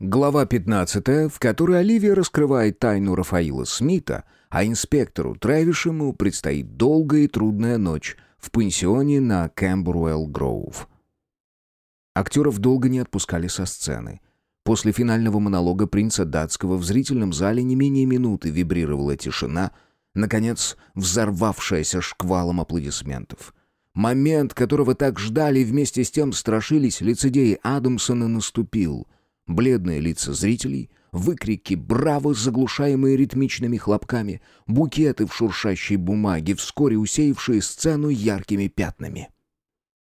Глава 15, в которой Оливия раскрывает тайну Рафаила Смита, а инспектору Трэвишему предстоит долгая и трудная ночь в пансионе на Кэмбруэлл Гроув. Актеров долго не отпускали со сцены. После финального монолога принца датского в зрительном зале не менее минуты вибрировала тишина, наконец взорвавшаяся шквалом аплодисментов. Момент, которого так ждали и вместе с тем страшились лицедеи Адамсона, наступил — Бледные лица зрителей, выкрики «Браво!», заглушаемые ритмичными хлопками, букеты в шуршащей бумаге, вскоре усеявшие сцену яркими пятнами.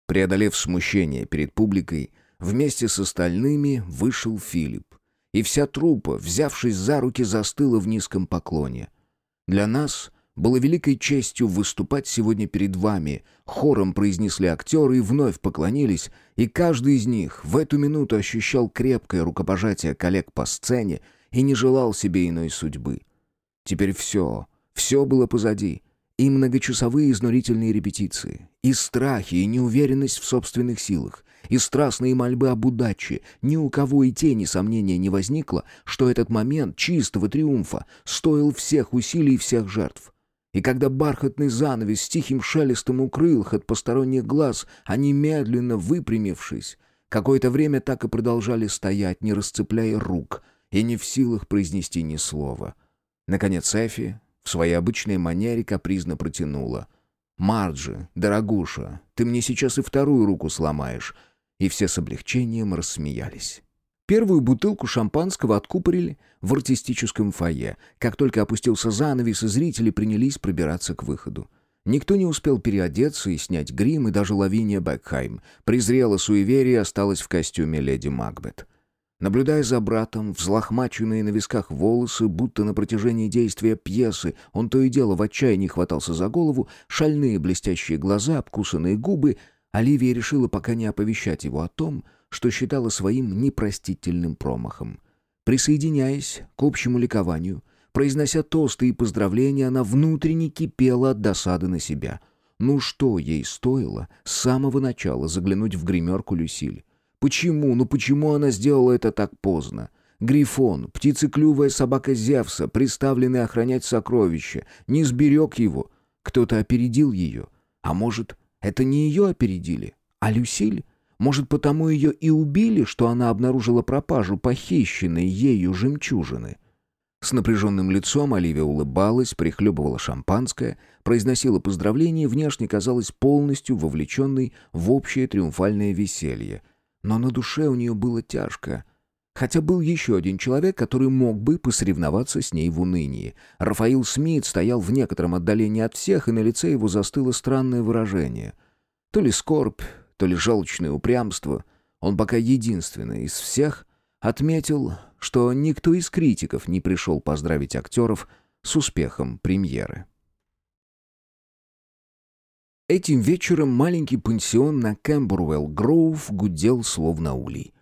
Преодолев смущение перед публикой, вместе с остальными вышел Филипп. И вся труппа, взявшись за руки, застыла в низком поклоне. Для нас было великой честью выступать сегодня перед вами. Хором произнесли актеры и вновь поклонились, и каждый из них в эту минуту ощущал крепкое рукопожатие коллег по сцене и не желал себе иной судьбы. Теперь все, все было позади. И многочасовые изнурительные репетиции, и страхи, и неуверенность в собственных силах, и страстные мольбы об удаче. Ни у кого и тени сомнения не возникло, что этот момент чистого триумфа стоил всех усилий и всех жертв. И когда бархатный занавес с тихим шелестом укрыл их от посторонних глаз, они, медленно выпрямившись, какое-то время так и продолжали стоять, не расцепляя рук, и не в силах произнести ни слова. Наконец Эфи в своей обычной манере капризно протянула. «Марджи, дорогуша, ты мне сейчас и вторую руку сломаешь». И все с облегчением рассмеялись. Первую бутылку шампанского откупорили в артистическом фойе. Как только опустился занавес, и зрители принялись пробираться к выходу. Никто не успел переодеться и снять грим, и даже Лавиния Бекхайм презрела суеверие и осталась в костюме леди Макбет. Наблюдая за братом, взлохмаченные на висках волосы, будто на протяжении действия пьесы, он то и дело в отчаянии хватался за голову, шальные блестящие глаза, обкусанные губы, Оливия решила пока не оповещать его о том, что считала своим непростительным промахом. Присоединяясь к общему ликованию, произнося тосты и поздравления, она внутренне кипела от досады на себя. Ну что ей стоило с самого начала заглянуть в гримерку Люсиль? Почему, ну почему она сделала это так поздно? Грифон, птицеклювая собака Зевса, приставленный охранять сокровища, не сберег его. Кто-то опередил ее. А может, это не ее опередили, а Люсиль? Может, потому ее и убили, что она обнаружила пропажу похищенной ею жемчужины? С напряженным лицом Оливия улыбалась, прихлебывала шампанское, произносила поздравления и внешне казалась полностью вовлеченной в общее триумфальное веселье. Но на душе у нее было тяжко. Хотя был еще один человек, который мог бы посоревноваться с ней в унынии. Рафаил Смит стоял в некотором отдалении от всех, и на лице его застыло странное выражение. То ли скорбь, то ли желчное упрямство, он пока единственный из всех отметил, что никто из критиков не пришел поздравить актеров с успехом премьеры. Этим вечером маленький пансион на Кэмбервелл-Гроув гудел словно улей.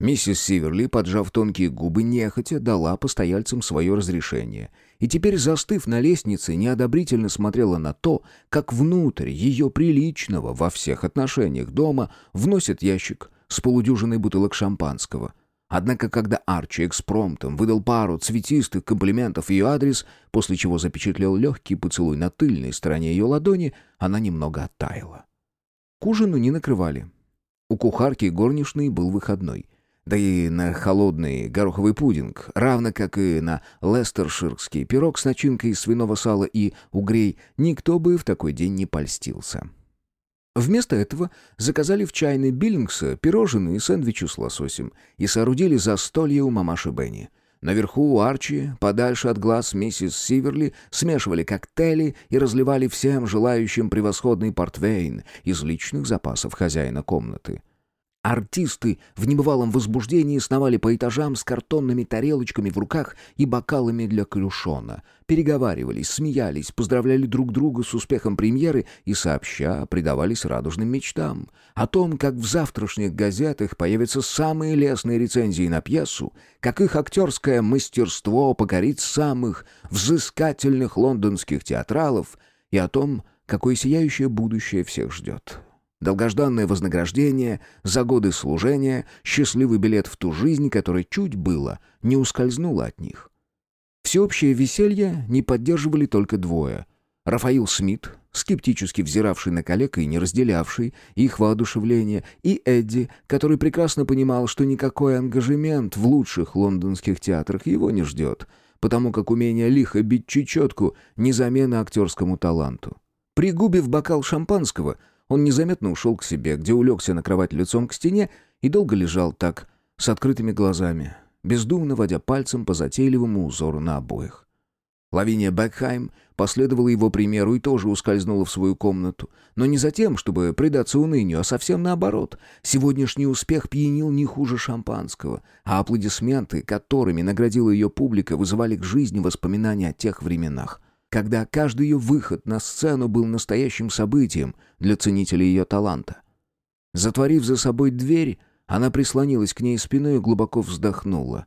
Миссис Сиверли, поджав тонкие губы, нехотя дала постояльцам свое разрешение. И теперь, застыв на лестнице, неодобрительно смотрела на то, как внутрь ее приличного во всех отношениях дома вносят ящик с полудюжиной бутылок шампанского. Однако, когда Арчи экспромтом выдал пару цветистых комплиментов ее адрес, после чего запечатлел легкий поцелуй на тыльной стороне ее ладони, она немного оттаяла. К ужину не накрывали. У кухарки и горничной был выходной — да и на холодный гороховый пудинг, равно как и на лестерширский пирог с начинкой из свиного сала и угрей, никто бы в такой день не польстился. Вместо этого заказали в чайной Биллингса пирожные и сэндвичи с лососем и соорудили застолье у мамаши Бенни. Наверху у Арчи, подальше от глаз миссис Сиверли, смешивали коктейли и разливали всем желающим превосходный портвейн из личных запасов хозяина комнаты. Артисты в небывалом возбуждении сновали по этажам с картонными тарелочками в руках и бокалами для клюшона. Переговаривались, смеялись, поздравляли друг друга с успехом премьеры и сообща предавались радужным мечтам. О том, как в завтрашних газетах появятся самые лестные рецензии на пьесу, как их актерское мастерство покорит самых взыскательных лондонских театралов и о том, какое сияющее будущее всех ждет. Долгожданное вознаграждение за годы служения, счастливый билет в ту жизнь, которая чуть было не ускользнула от них. Всеобщее веселье не поддерживали только двое. Рафаил Смит, скептически взиравший на коллег и не разделявший их воодушевление, и Эдди, который прекрасно понимал, что никакой ангажемент в лучших лондонских театрах его не ждет, потому как умение лихо бить чечетку — не актерскому таланту. Пригубив бокал шампанского, он незаметно ушел к себе, где улегся на кровать лицом к стене и долго лежал так, с открытыми глазами, бездумно водя пальцем по затейливому узору на обоих. Лавиния Бекхайм последовала его примеру и тоже ускользнула в свою комнату. Но не за тем, чтобы предаться унынию, а совсем наоборот. Сегодняшний успех пьянил не хуже шампанского, а аплодисменты, которыми наградила ее публика, вызывали к жизни воспоминания о тех временах, когда каждый ее выход на сцену был настоящим событием для ценителей ее таланта. Затворив за собой дверь, она прислонилась к ней спиной и глубоко вздохнула.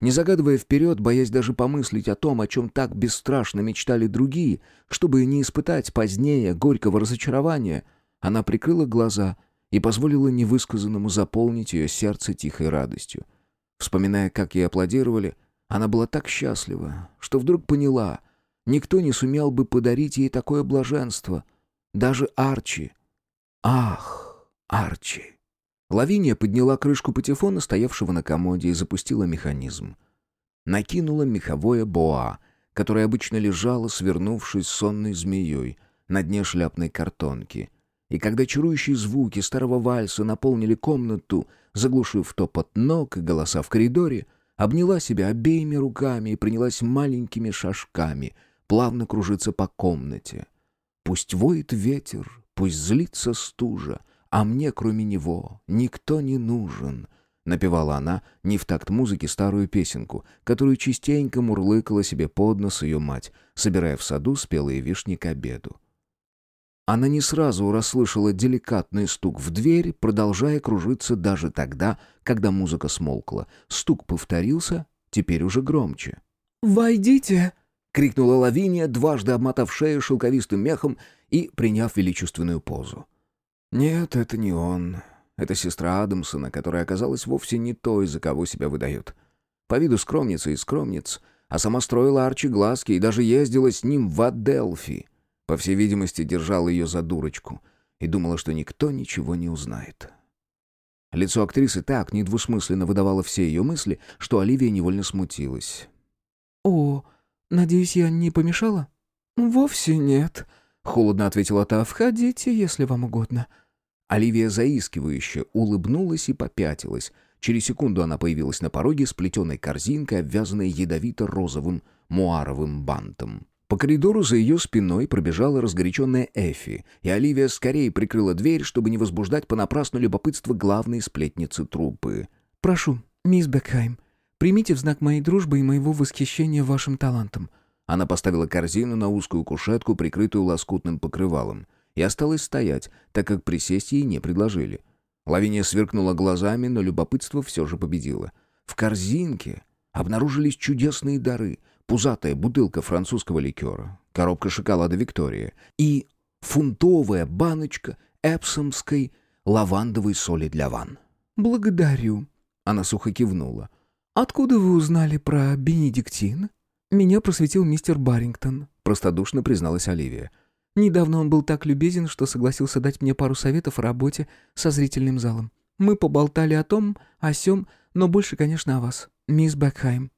Не загадывая вперед, боясь даже помыслить о том, о чем так бесстрашно мечтали другие, чтобы не испытать позднее горького разочарования, она прикрыла глаза и позволила невысказанному заполнить ее сердце тихой радостью. Вспоминая, как ей аплодировали, она была так счастлива, что вдруг поняла, никто не сумел бы подарить ей такое блаженство. Даже Арчи. Ах, Арчи. Лавиния подняла крышку патефона, стоявшего на комоде, и запустила механизм. Накинула меховое боа, которое обычно лежало, свернувшись сонной змеей, на дне шляпной картонки. И когда чарующие звуки старого вальса наполнили комнату, заглушив топот ног и голоса в коридоре, обняла себя обеими руками и принялась маленькими шажками плавно кружиться по комнате. Пусть воет ветер, пусть злится стужа — а мне, кроме него, никто не нужен», — напевала она не в такт музыки старую песенку, которую частенько мурлыкала себе под нос ее мать, собирая в саду спелые вишни к обеду. Она не сразу расслышала деликатный стук в дверь, продолжая кружиться даже тогда, когда музыка смолкла. Стук повторился, теперь уже громче. «Войдите!» — крикнула Лавиния, дважды обмотав шею шелковистым мехом и приняв величественную позу. Нет, это не он. Это сестра Адамсона, которая оказалась вовсе не той, за кого себя выдает. По виду скромница и скромниц, а сама строила Арчи глазки и даже ездила с ним в Аделфи. По всей видимости, держала ее за дурочку и думала, что никто ничего не узнает. Лицо актрисы так недвусмысленно выдавало все ее мысли, что Оливия невольно смутилась. «О, надеюсь, я не помешала?» «Вовсе нет», — холодно ответила та. «Входите, если вам угодно». Оливия заискивающе улыбнулась и попятилась. Через секунду она появилась на пороге с плетеной корзинкой, обвязанной ядовито-розовым муаровым бантом. По коридору за ее спиной пробежала разгоряченная Эфи, и Оливия скорее прикрыла дверь, чтобы не возбуждать понапрасну любопытство главной сплетницы труппы. «Прошу, мисс Бекхайм, примите в знак моей дружбы и моего восхищения вашим талантом». Она поставила корзину на узкую кушетку, прикрытую лоскутным покрывалом и осталась стоять, так как присесть ей не предложили. Лавиния сверкнула глазами, но любопытство все же победило. В корзинке обнаружились чудесные дары. Пузатая бутылка французского ликера, коробка шоколада «Виктория» и фунтовая баночка эпсомской лавандовой соли для ванн. «Благодарю», — она сухо кивнула. «Откуда вы узнали про бенедиктин?» «Меня просветил мистер Баррингтон», — простодушно призналась Оливия. Недавно он был так любезен, что согласился дать мне пару советов о работе со зрительным залом. Мы поболтали о том, о сём, но больше, конечно, о вас, мисс Бекхайм».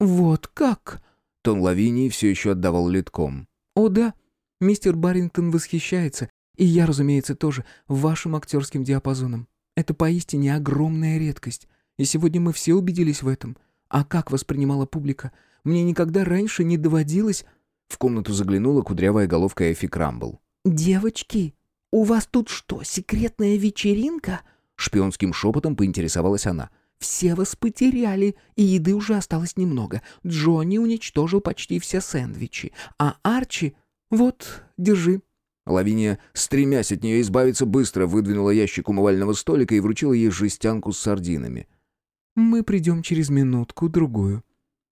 «Вот как?» Тон Лавинии все еще отдавал литком. «О да, мистер Баррингтон восхищается, и я, разумеется, тоже, вашим актерским диапазоном. Это поистине огромная редкость, и сегодня мы все убедились в этом. А как воспринимала публика? Мне никогда раньше не доводилось...» В комнату заглянула кудрявая головка Эфи Крамбл. «Девочки, у вас тут что, секретная вечеринка?» Шпионским шепотом поинтересовалась она. «Все вас потеряли, и еды уже осталось немного. Джонни уничтожил почти все сэндвичи, а Арчи... Вот, держи». Лавиния, стремясь от нее избавиться, быстро выдвинула ящик умывального столика и вручила ей жестянку с сардинами. «Мы придем через минутку-другую»,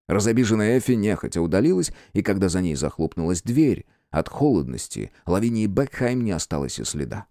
Разобиженная Эффи нехотя удалилась, и когда за ней захлопнулась дверь, от холодности Лавинии Бекхайм не осталось и следа.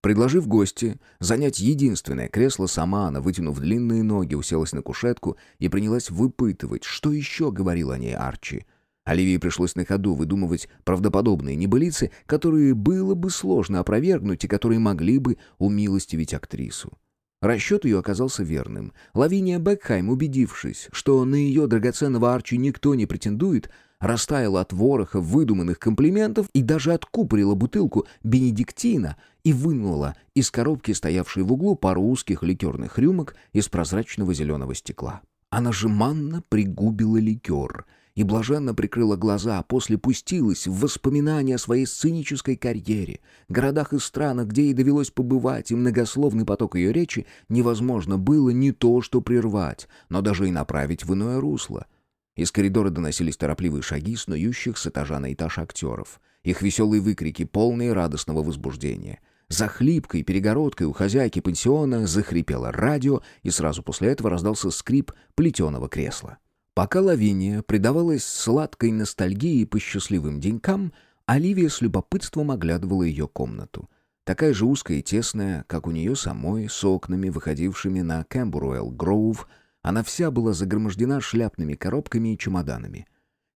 Предложив гости занять единственное кресло, сама она, вытянув длинные ноги, уселась на кушетку и принялась выпытывать, что еще говорил о ней Арчи. Оливии пришлось на ходу выдумывать правдоподобные небылицы, которые было бы сложно опровергнуть и которые могли бы умилостивить актрису. Расчет ее оказался верным. Лавиния Бекхайм, убедившись, что на ее драгоценного Арчи никто не претендует, растаяла от вороха выдуманных комплиментов и даже откупорила бутылку бенедиктина и вынула из коробки, стоявшей в углу, пару узких ликерных рюмок из прозрачного зеленого стекла. Она жеманно пригубила ликер и блаженно прикрыла глаза, а после пустилась в воспоминания о своей сценической карьере, городах и странах, где ей довелось побывать, и многословный поток ее речи невозможно было не то что прервать, но даже и направить в иное русло — из коридора доносились торопливые шаги снующих с этажа на этаж актеров. Их веселые выкрики, полные радостного возбуждения. За хлипкой перегородкой у хозяйки пансиона захрипело радио, и сразу после этого раздался скрип плетеного кресла. Пока Лавиния предавалась сладкой ностальгии по счастливым денькам, Оливия с любопытством оглядывала ее комнату. Такая же узкая и тесная, как у нее самой, с окнами, выходившими на Кэмбруэлл Гроув, она вся была загромождена шляпными коробками и чемоданами.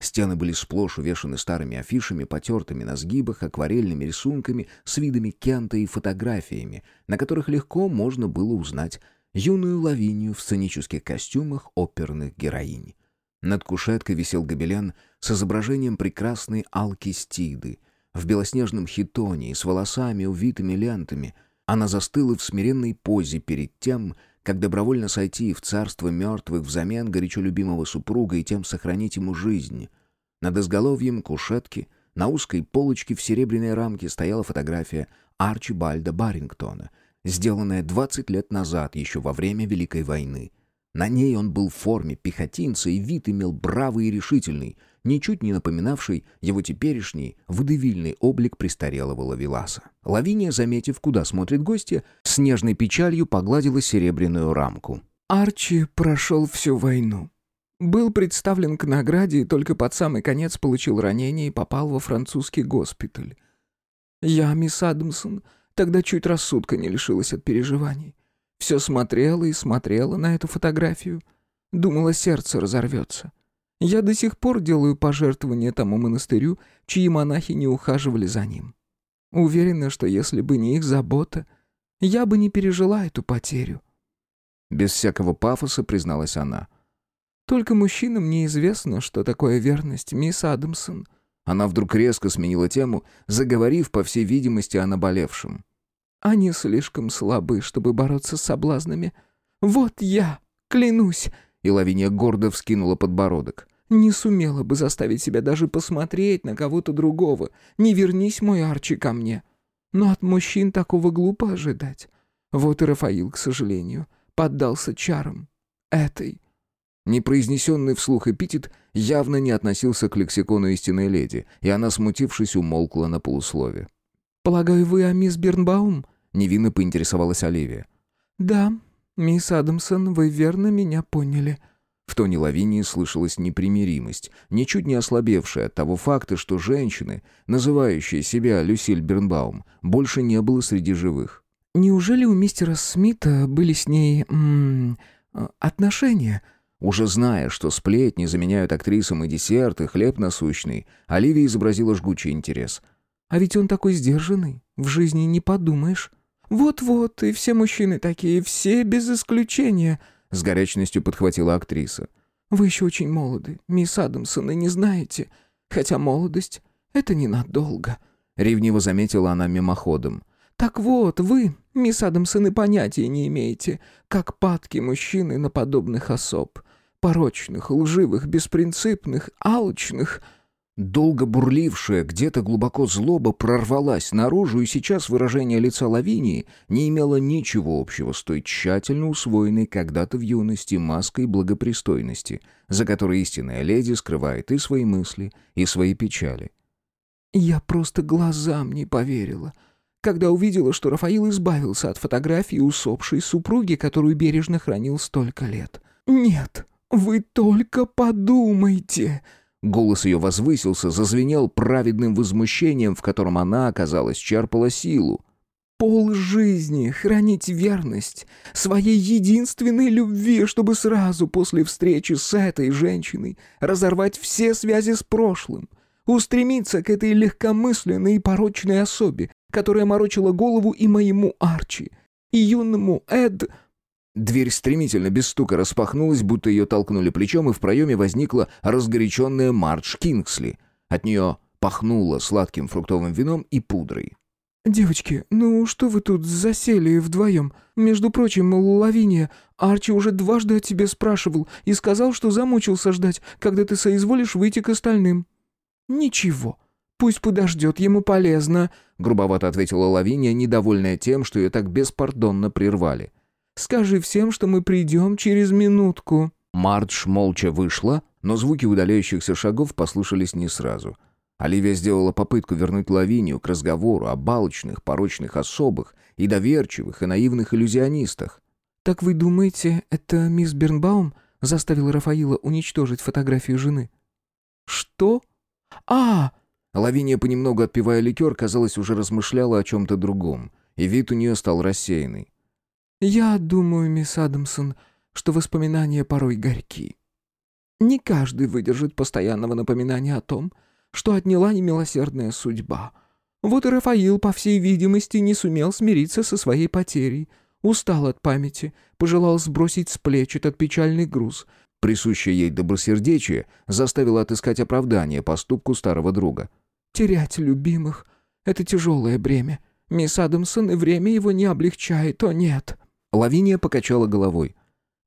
Стены были сплошь увешаны старыми афишами, потертыми на сгибах, акварельными рисунками с видами Кента и фотографиями, на которых легко можно было узнать юную Лавинию в сценических костюмах оперных героинь. Над кушеткой висел гобелен с изображением прекрасной Алки Стиды в белоснежном хитоне с волосами, увитыми лентами. Она застыла в смиренной позе перед тем, как добровольно сойти в царство мертвых взамен горячо любимого супруга и тем сохранить ему жизнь. Над изголовьем кушетки на узкой полочке в серебряной рамке стояла фотография Арчибальда Барингтона, сделанная 20 лет назад, еще во время Великой войны. На ней он был в форме пехотинца и вид имел бравый и решительный — ничуть не напоминавший его теперешний выдавильный облик престарелого лавеласа. Лавиния, заметив, куда смотрит гостья, с нежной печалью погладила серебряную рамку. «Арчи прошел всю войну. Был представлен к награде и только под самый конец получил ранение и попал во французский госпиталь. Я, мисс Адамсон, тогда чуть рассудка не лишилась от переживаний. Все смотрела и смотрела на эту фотографию. Думала, сердце разорвется. Я до сих пор делаю пожертвования тому монастырю, чьи монахи не ухаживали за ним. Уверена, что если бы не их забота, я бы не пережила эту потерю». Без всякого пафоса призналась она. «Только мужчинам неизвестно, что такое верность, мисс Адамсон». Она вдруг резко сменила тему, заговорив, по всей видимости, о наболевшем. «Они слишком слабы, чтобы бороться с соблазнами. Вот я, клянусь!» И Лавиния гордо вскинула подбородок. Не сумела бы заставить себя даже посмотреть на кого-то другого. Не вернись, мой Арчи, ко мне. Но от мужчин такого глупо ожидать. Вот и Рафаил, к сожалению, поддался чарам. Этой. Непроизнесенный вслух эпитет явно не относился к лексикону истинной леди, и она, смутившись, умолкла на полуслове. «Полагаю, вы о мисс Бернбаум?» — невинно поинтересовалась Оливия. «Да, мисс Адамсон, вы верно меня поняли», в тоне Лавинии слышалась непримиримость, ничуть не ослабевшая от того факта, что женщины, называющие себя Люсиль Бернбаум, больше не было среди живых. «Неужели у мистера Смита были с ней... М -м, отношения?» Уже зная, что сплетни заменяют актрисам и десерт, и хлеб насущный, Оливия изобразила жгучий интерес. «А ведь он такой сдержанный, в жизни не подумаешь. Вот-вот, и все мужчины такие, все без исключения», с горячностью подхватила актриса. «Вы еще очень молоды, мисс Адамсон, и не знаете. Хотя молодость — это ненадолго», — ревниво заметила она мимоходом. «Так вот, вы, мисс Адамсон, и понятия не имеете, как падки мужчины на подобных особ. Порочных, лживых, беспринципных, алчных...» Долго бурлившая где-то глубоко злоба прорвалась наружу, и сейчас выражение лица Лавинии не имело ничего общего с той тщательно усвоенной когда-то в юности маской благопристойности, за которой истинная леди скрывает и свои мысли, и свои печали. «Я просто глазам не поверила», когда увидела, что Рафаил избавился от фотографии усопшей супруги, которую бережно хранил столько лет. «Нет, вы только подумайте!» Голос ее возвысился, зазвенел праведным возмущением, в котором она, оказалось, черпала силу. пол жизни хранить верность своей единственной любви, чтобы сразу после встречи с этой женщиной разорвать все связи с прошлым, устремиться к этой легкомысленной и порочной особе, которая морочила голову и моему Арчи, и юному Эд... Дверь стремительно, без стука, распахнулась, будто ее толкнули плечом, и в проеме возникла разгоряченная Мардж Кингсли. От нее пахнуло сладким фруктовым вином и пудрой. «Девочки, ну что вы тут засели вдвоем? Между прочим, Лавиния, Арчи уже дважды о тебе спрашивал и сказал, что замучился ждать, когда ты соизволишь выйти к остальным». «Ничего, пусть подождет, ему полезно», — грубовато ответила Лавиния, недовольная тем, что ее так беспардонно прервали. «Скажи всем, что мы придем через минутку». Мардж молча вышла, но звуки удаляющихся шагов послышались не сразу — Оливия сделала попытку вернуть Лавинию к разговору о балочных, порочных особых и доверчивых и наивных иллюзионистах. «Так вы думаете, это мисс Бернбаум заставила Рафаила уничтожить фотографию жены?» «Что? А!» Лавиния, понемногу отпивая ликер, казалось, уже размышляла о чем-то другом, и вид у нее стал рассеянный. «Я думаю, мисс Адамсон, что воспоминания порой горьки. Не каждый выдержит постоянного напоминания о том, что отняла немилосердная судьба. Вот и Рафаил, по всей видимости, не сумел смириться со своей потерей. Устал от памяти, пожелал сбросить с плеч этот печальный груз. Присущее ей добросердечие заставило отыскать оправдание поступку старого друга. «Терять любимых — это тяжелое бремя. Мисс Адамсон и время его не облегчает, о нет». Лавиния покачала головой.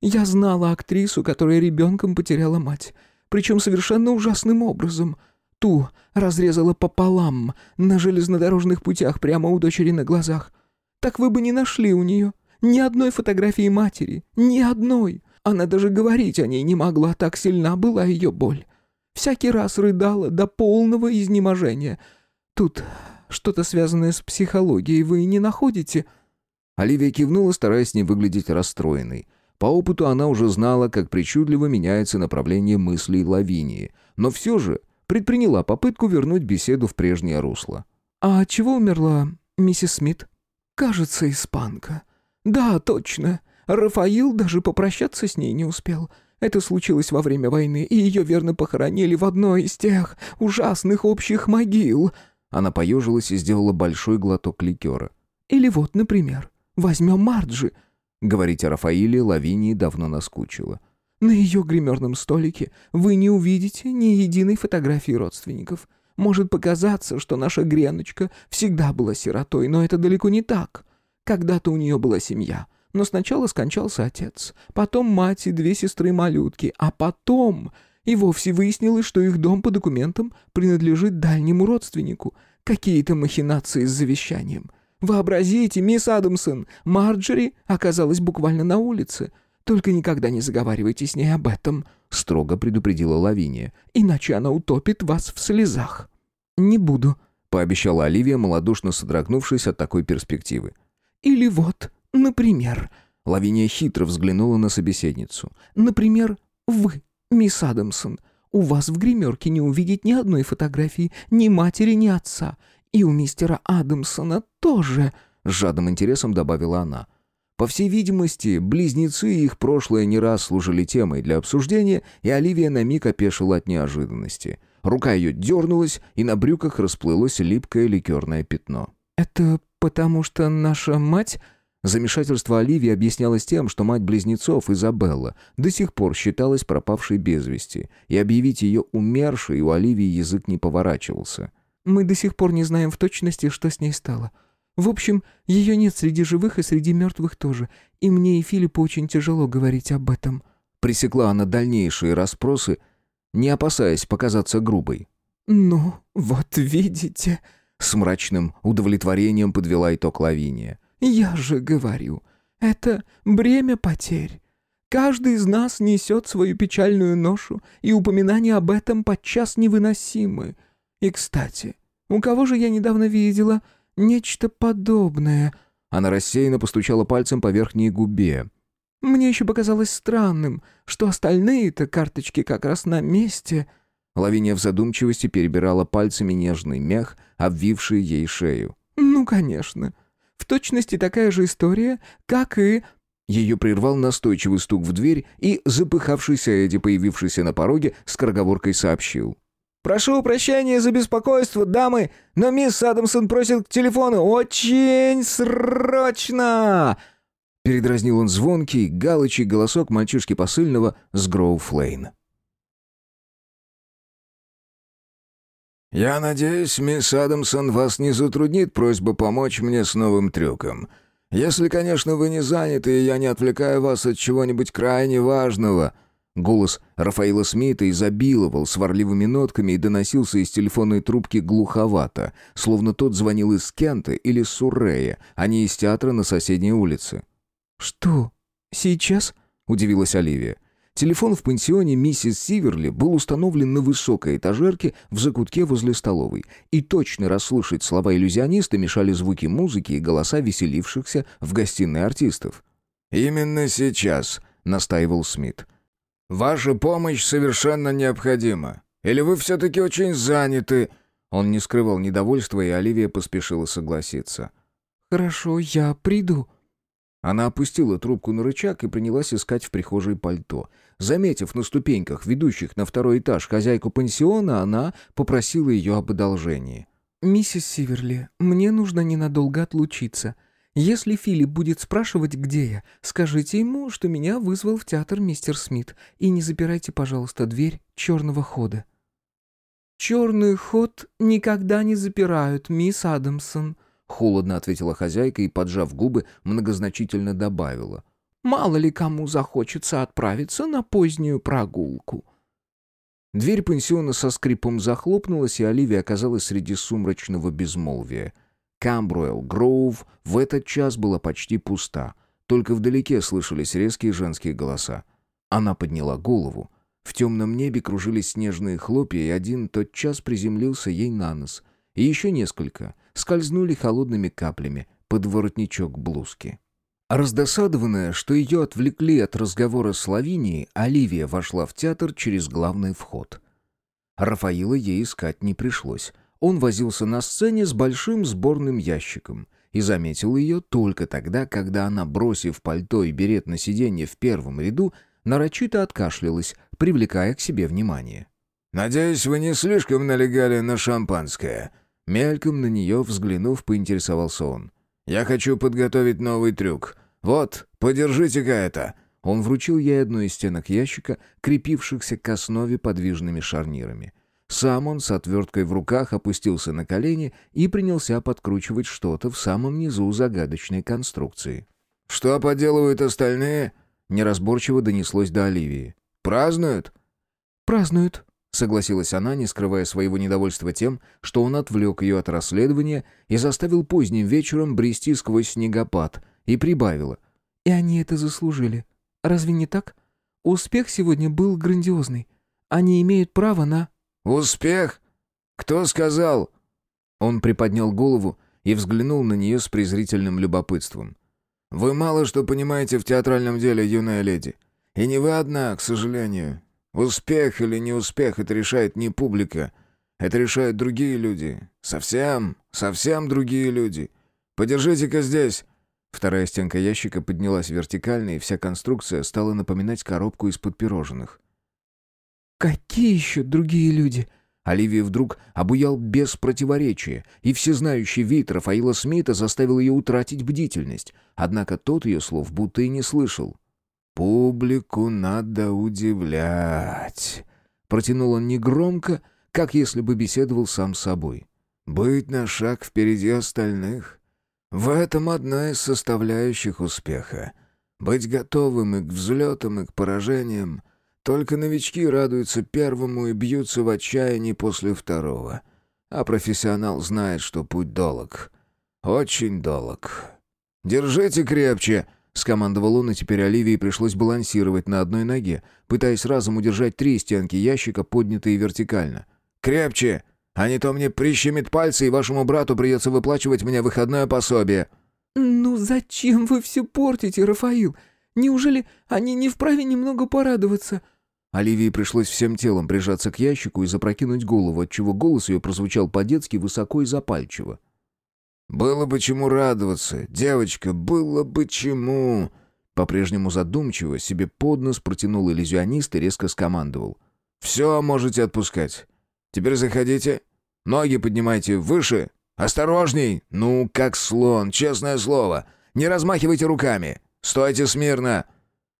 «Я знала актрису, которая ребенком потеряла мать, причем совершенно ужасным образом ту разрезала пополам на железнодорожных путях прямо у дочери на глазах. Так вы бы не нашли у нее ни одной фотографии матери, ни одной. Она даже говорить о ней не могла, так сильна была ее боль. Всякий раз рыдала до полного изнеможения. Тут что-то связанное с психологией вы не находите?» Оливия кивнула, стараясь не выглядеть расстроенной. По опыту она уже знала, как причудливо меняется направление мыслей Лавинии. Но все же предприняла попытку вернуть беседу в прежнее русло. «А от чего умерла миссис Смит?» «Кажется, испанка». «Да, точно. Рафаил даже попрощаться с ней не успел. Это случилось во время войны, и ее верно похоронили в одной из тех ужасных общих могил». Она поежилась и сделала большой глоток ликера. «Или вот, например, возьмем Марджи». Говорить о Рафаиле Лавинии давно наскучило. На ее гримерном столике вы не увидите ни единой фотографии родственников. Может показаться, что наша Греночка всегда была сиротой, но это далеко не так. Когда-то у нее была семья, но сначала скончался отец, потом мать и две сестры-малютки, а потом и вовсе выяснилось, что их дом по документам принадлежит дальнему родственнику. Какие-то махинации с завещанием. Вообразите, мисс Адамсон, Марджери оказалась буквально на улице — только никогда не заговаривайте с ней об этом», — строго предупредила Лавиния. «Иначе она утопит вас в слезах». «Не буду», — пообещала Оливия, малодушно содрогнувшись от такой перспективы. «Или вот, например...» Лавиния хитро взглянула на собеседницу. «Например, вы, мисс Адамсон. У вас в гримерке не увидеть ни одной фотографии ни матери, ни отца. И у мистера Адамсона тоже», — с жадным интересом добавила она. По всей видимости, близнецы и их прошлое не раз служили темой для обсуждения, и Оливия на миг опешила от неожиданности. Рука ее дернулась, и на брюках расплылось липкое ликерное пятно. «Это потому что наша мать...» Замешательство Оливии объяснялось тем, что мать близнецов, Изабелла, до сих пор считалась пропавшей без вести, и объявить ее умершей у Оливии язык не поворачивался. «Мы до сих пор не знаем в точности, что с ней стало. В общем, ее нет среди живых и среди мертвых тоже, и мне и Филиппу очень тяжело говорить об этом». Пресекла она дальнейшие расспросы, не опасаясь показаться грубой. «Ну, вот видите...» С мрачным удовлетворением подвела итог Лавиния. «Я же говорю, это бремя потерь. Каждый из нас несет свою печальную ношу, и упоминания об этом подчас невыносимы. И, кстати, у кого же я недавно видела Нечто подобное. Она рассеянно постучала пальцем по верхней губе. Мне еще показалось странным, что остальные-то карточки как раз на месте. Лавиния в задумчивости перебирала пальцами нежный мех, обвивший ей шею. Ну, конечно. В точности такая же история, как и...» Ее прервал настойчивый стук в дверь, и запыхавшийся Эдди, появившийся на пороге, скороговоркой сообщил. «Прошу прощения за беспокойство, дамы, но мисс Адамсон просит к телефону очень срочно!» Передразнил он звонкий, галочий голосок мальчишки посыльного с Гроуфлейн. «Я надеюсь, мисс Адамсон, вас не затруднит просьба помочь мне с новым трюком. Если, конечно, вы не заняты, и я не отвлекаю вас от чего-нибудь крайне важного». Голос Рафаила Смита изобиловал сварливыми нотками и доносился из телефонной трубки глуховато, словно тот звонил из Кента или Суррея, а не из театра на соседней улице. «Что? Сейчас?» — удивилась Оливия. Телефон в пансионе миссис Сиверли был установлен на высокой этажерке в закутке возле столовой, и точно расслышать слова иллюзиониста мешали звуки музыки и голоса веселившихся в гостиной артистов. «Именно сейчас», — настаивал Смит. «Ваша помощь совершенно необходима. Или вы все-таки очень заняты?» Он не скрывал недовольства, и Оливия поспешила согласиться. «Хорошо, я приду», она опустила трубку на рычаг и принялась искать в прихожей пальто. Заметив на ступеньках, ведущих на второй этаж, хозяйку пансиона, она попросила ее об одолжении. «Миссис Сиверли, мне нужно ненадолго отлучиться. Если Филипп будет спрашивать, где я, скажите ему, что меня вызвал в театр мистер Смит, и не запирайте, пожалуйста, дверь черного хода». «Черный ход никогда не запирают, мисс Адамсон», Холодно ответила хозяйка и, поджав губы, многозначительно добавила. «Мало ли кому захочется отправиться на позднюю прогулку». Дверь пансиона со скрипом захлопнулась, и Оливия оказалась среди сумрачного безмолвия. Камбруэлл Гроув в этот час была почти пуста. Только вдалеке слышались резкие женские голоса. Она подняла голову. В темном небе кружились снежные хлопья, и один тот час приземлился ей на нос. И еще несколько — скользнули холодными каплями под воротничок блузки. Раздосадованная, что ее отвлекли от разговора с Лавинией, Оливия вошла в театр через главный вход. Рафаила ей искать не пришлось. Он возился на сцене с большим сборным ящиком и заметил ее только тогда, когда она, бросив пальто и берет на сиденье в первом ряду, нарочито откашлялась, привлекая к себе внимание. «Надеюсь, вы не слишком налегали на шампанское?» Мельком на нее взглянув, поинтересовался он. «Я хочу подготовить новый трюк. Вот, подержите-ка это». Он вручил ей одну из стенок ящика, крепившихся к основе подвижными шарнирами. Сам он с отверткой в руках опустился на колени и принялся подкручивать что-то в самом низу загадочной конструкции. «Что поделывают остальные?» — неразборчиво донеслось до Оливии. «Празднуют?» «Празднуют», — согласилась она, не скрывая своего недовольства тем, что он отвлек ее от расследования и заставил поздним вечером брести сквозь снегопад, и прибавила. «И они это заслужили. Разве не так? Успех сегодня был грандиозный. Они имеют право на...» «Успех? Кто сказал?» Он приподнял голову и взглянул на нее с презрительным любопытством. «Вы мало что понимаете в театральном деле, юная леди. И не вы одна, к сожалению. Успех или неуспех это решает не публика. Это решают другие люди. Совсем, совсем другие люди. Подержите-ка здесь. Вторая стенка ящика поднялась вертикально, и вся конструкция стала напоминать коробку из-под пирожных. «Какие еще другие люди?» Оливия вдруг обуял без противоречия, и всезнающий вид Рафаила Смита заставил ее утратить бдительность. Однако тот ее слов будто и не слышал. «Публику надо удивлять», — протянул он негромко, как если бы беседовал сам с собой. «Быть на шаг впереди остальных. В этом одна из составляющих успеха. Быть готовым и к взлетам, и к поражениям. Только новички радуются первому и бьются в отчаянии после второго. А профессионал знает, что путь долог. Очень долог. Держите крепче!» Скомандовал он, и теперь Оливии пришлось балансировать на одной ноге, пытаясь разом удержать три стенки ящика, поднятые вертикально. «Крепче! А не то мне прищемит пальцы, и вашему брату придется выплачивать мне выходное пособие». «Ну зачем вы все портите, Рафаил? Неужели они не вправе немного порадоваться?» Оливии пришлось всем телом прижаться к ящику и запрокинуть голову, отчего голос ее прозвучал по-детски высоко и запальчиво. «Было бы чему радоваться, девочка, было бы чему!» По-прежнему задумчиво себе под нос протянул иллюзионист и резко скомандовал. «Все можете отпускать. Теперь заходите. Ноги поднимайте выше. Осторожней! Ну, как слон, честное слово. Не размахивайте руками. Стойте смирно!»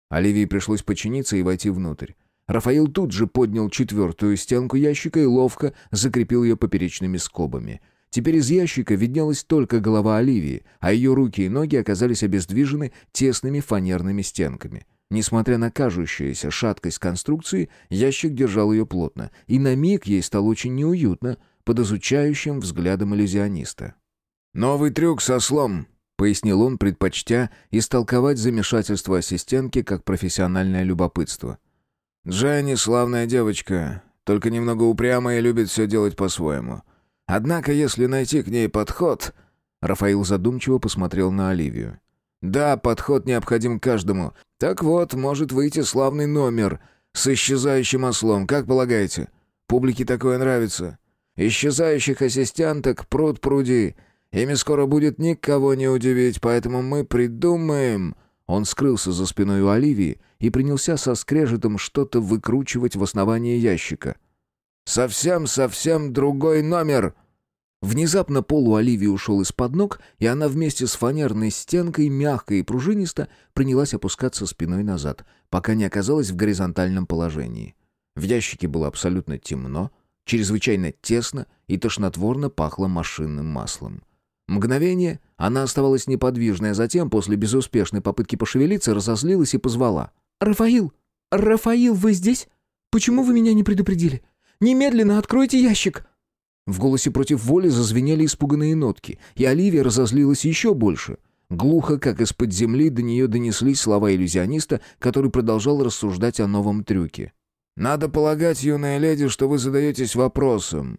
Оливии пришлось подчиниться и войти внутрь. Рафаил тут же поднял четвертую стенку ящика и ловко закрепил ее поперечными скобами. Теперь из ящика виднелась только голова Оливии, а ее руки и ноги оказались обездвижены тесными фанерными стенками. Несмотря на кажущуюся шаткость конструкции, ящик держал ее плотно, и на миг ей стало очень неуютно под изучающим взглядом иллюзиониста. «Новый трюк со слом», — пояснил он, предпочтя истолковать замешательство ассистентки как профессиональное любопытство. «Дженни славная девочка, только немного упрямая и любит все делать по-своему. Однако, если найти к ней подход...» Рафаил задумчиво посмотрел на Оливию. «Да, подход необходим каждому. Так вот, может выйти славный номер с исчезающим ослом, как полагаете? Публике такое нравится. Исчезающих ассистенток пруд пруди. Ими скоро будет никого не удивить, поэтому мы придумаем...» Он скрылся за спиной у Оливии и принялся со скрежетом что-то выкручивать в основании ящика. «Совсем-совсем другой номер!» Внезапно пол у Оливии ушел из-под ног, и она вместе с фанерной стенкой, мягко и пружинисто, принялась опускаться спиной назад, пока не оказалась в горизонтальном положении. В ящике было абсолютно темно, чрезвычайно тесно и тошнотворно пахло машинным маслом. Мгновение она оставалась неподвижной, а затем, после безуспешной попытки пошевелиться, разозлилась и позвала. «Рафаил! Рафаил, вы здесь? Почему вы меня не предупредили? Немедленно откройте ящик!» В голосе против воли зазвенели испуганные нотки, и Оливия разозлилась еще больше. Глухо, как из-под земли, до нее донеслись слова иллюзиониста, который продолжал рассуждать о новом трюке. «Надо полагать, юная леди, что вы задаетесь вопросом.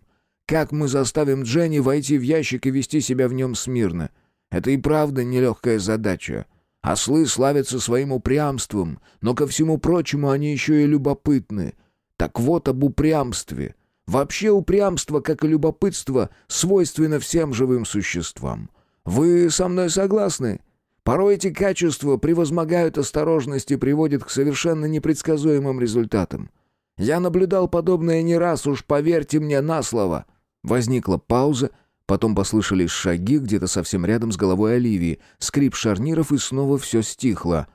Как мы заставим Дженни войти в ящик и вести себя в нем смирно? Это и правда нелегкая задача. Ослы славятся своим упрямством, но ко всему прочему они еще и любопытны. Так вот об упрямстве. Вообще упрямство, как и любопытство, свойственно всем живым существам. Вы со мной согласны? Порой эти качества превозмогают осторожность и приводят к совершенно непредсказуемым результатам. Я наблюдал подобное не раз, уж поверьте мне на слово. Возникла пауза, потом послышались шаги где-то совсем рядом с головой Оливии, скрип шарниров и снова все стихло.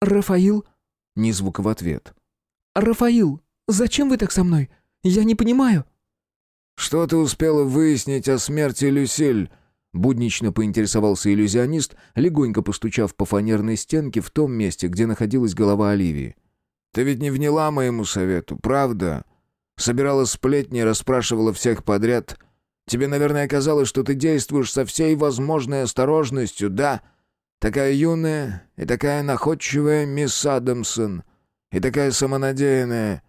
«Рафаил?» Ни звука в ответ. «Рафаил, зачем вы так со мной? Я не понимаю». «Что ты успела выяснить о смерти Люсиль?» Буднично поинтересовался иллюзионист, легонько постучав по фанерной стенке в том месте, где находилась голова Оливии. «Ты ведь не вняла моему совету, правда? Собирала сплетни, расспрашивала всех подряд. Тебе, наверное, казалось, что ты действуешь со всей возможной осторожностью, да? Такая юная и такая находчивая мисс Адамсон. И такая самонадеянная.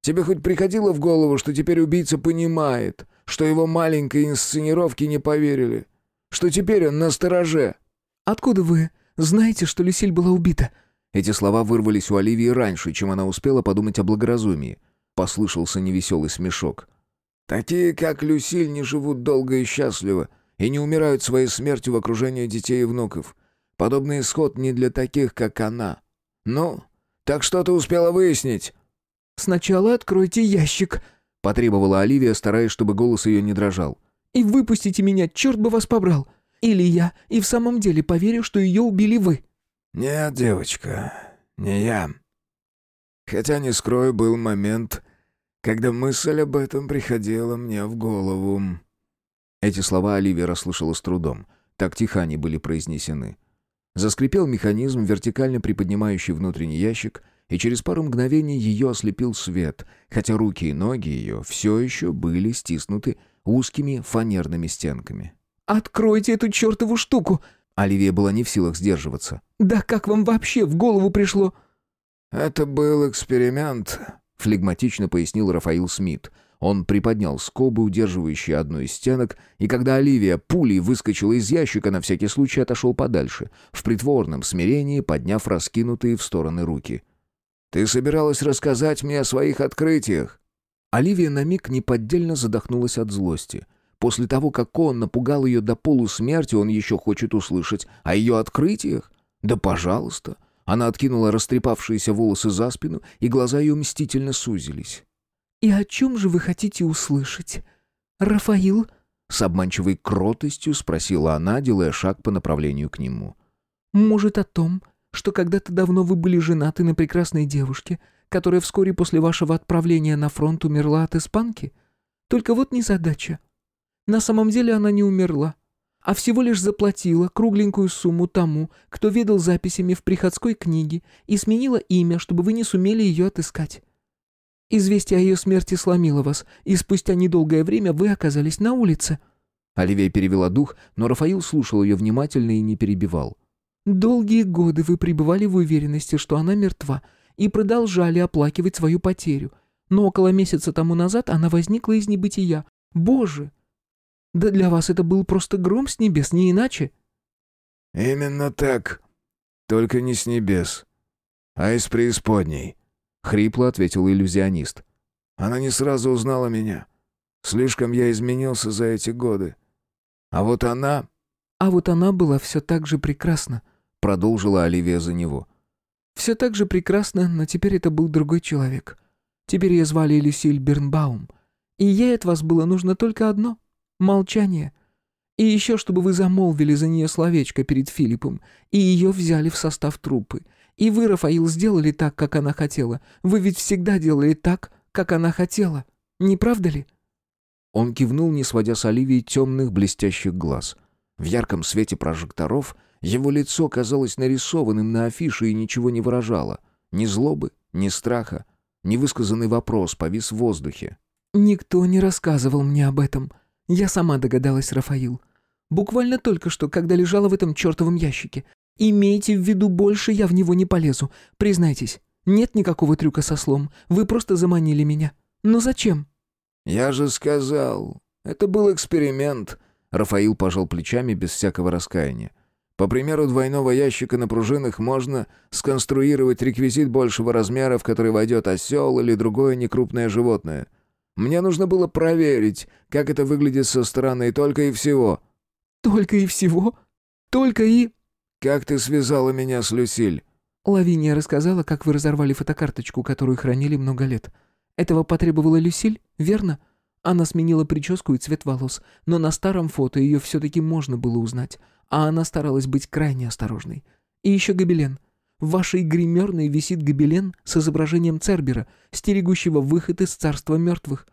Тебе хоть приходило в голову, что теперь убийца понимает, что его маленькой инсценировке не поверили? Что теперь он на стороже?» «Откуда вы знаете, что Люсиль была убита?» Эти слова вырвались у Оливии раньше, чем она успела подумать о благоразумии. Послышался невеселый смешок. «Такие, как Люсиль, не живут долго и счастливо и не умирают своей смертью в окружении детей и внуков. Подобный исход не для таких, как она. Ну, так что ты успела выяснить?» «Сначала откройте ящик», — потребовала Оливия, стараясь, чтобы голос ее не дрожал. «И выпустите меня, черт бы вас побрал! Или я и в самом деле поверю, что ее убили вы». «Нет, девочка, не я. Хотя, не скрою, был момент, когда мысль об этом приходила мне в голову». Эти слова Оливия расслышала с трудом. Так тихо они были произнесены. Заскрипел механизм, вертикально приподнимающий внутренний ящик — и через пару мгновений ее ослепил свет, хотя руки и ноги ее все еще были стиснуты узкими фанерными стенками. «Откройте эту чертову штуку!» Оливия была не в силах сдерживаться. «Да как вам вообще в голову пришло?» «Это был эксперимент», — флегматично пояснил Рафаил Смит. Он приподнял скобы, удерживающие одну из стенок, и когда Оливия пулей выскочила из ящика, на всякий случай отошел подальше, в притворном смирении подняв раскинутые в стороны руки. Ты собиралась рассказать мне о своих открытиях?» Оливия на миг неподдельно задохнулась от злости. После того, как он напугал ее до полусмерти, он еще хочет услышать о ее открытиях? Да пожалуйста. Она откинула растрепавшиеся волосы за спину, и глаза ее мстительно сузились. «И о чем же вы хотите услышать? Рафаил?» С обманчивой кротостью спросила она, делая шаг по направлению к нему. «Может, о том, что когда-то давно вы были женаты на прекрасной девушке, которая вскоре после вашего отправления на фронт умерла от испанки? Только вот незадача. На самом деле она не умерла, а всего лишь заплатила кругленькую сумму тому, кто ведал записями в приходской книге и сменила имя, чтобы вы не сумели ее отыскать. Известие о ее смерти сломило вас, и спустя недолгое время вы оказались на улице». Оливия перевела дух, но Рафаил слушал ее внимательно и не перебивал. «Долгие годы вы пребывали в уверенности, что она мертва, и продолжали оплакивать свою потерю. Но около месяца тому назад она возникла из небытия. Боже! Да для вас это был просто гром с небес, не иначе». «Именно так. Только не с небес, а из преисподней», — хрипло ответил иллюзионист. «Она не сразу узнала меня. Слишком я изменился за эти годы. А вот она...» «А вот она была все так же прекрасна», — продолжила Оливия за него. «Все так же прекрасно, но теперь это был другой человек. Теперь ее звали Люсиль Бернбаум. И ей от вас было нужно только одно — молчание. И еще, чтобы вы замолвили за нее словечко перед Филиппом, и ее взяли в состав труппы. И вы, Рафаил, сделали так, как она хотела. Вы ведь всегда делали так, как она хотела. Не правда ли?» Он кивнул, не сводя с Оливии темных блестящих глаз. В ярком свете прожекторов его лицо казалось нарисованным на афише и ничего не выражало. Ни злобы, ни страха. Невысказанный вопрос повис в воздухе. «Никто не рассказывал мне об этом. Я сама догадалась, Рафаил. Буквально только что, когда лежала в этом чертовом ящике. Имейте в виду, больше я в него не полезу. Признайтесь, нет никакого трюка со слом. Вы просто заманили меня. Но зачем?» «Я же сказал, это был эксперимент», — Рафаил пожал плечами без всякого раскаяния. «По примеру двойного ящика на пружинах можно сконструировать реквизит большего размера, в который войдет осел или другое некрупное животное. Мне нужно было проверить, как это выглядит со стороны, только и всего». «Только и всего? Только и...» «Как ты связала меня с Люсиль?» Лавиния рассказала, как вы разорвали фотокарточку, которую хранили много лет. Этого потребовала Люсиль, верно? Она сменила прическу и цвет волос, но на старом фото ее все-таки можно было узнать, а она старалась быть крайне осторожной. И еще гобелен. В вашей гримерной висит гобелен с изображением Цербера, стерегущего выход из царства мертвых.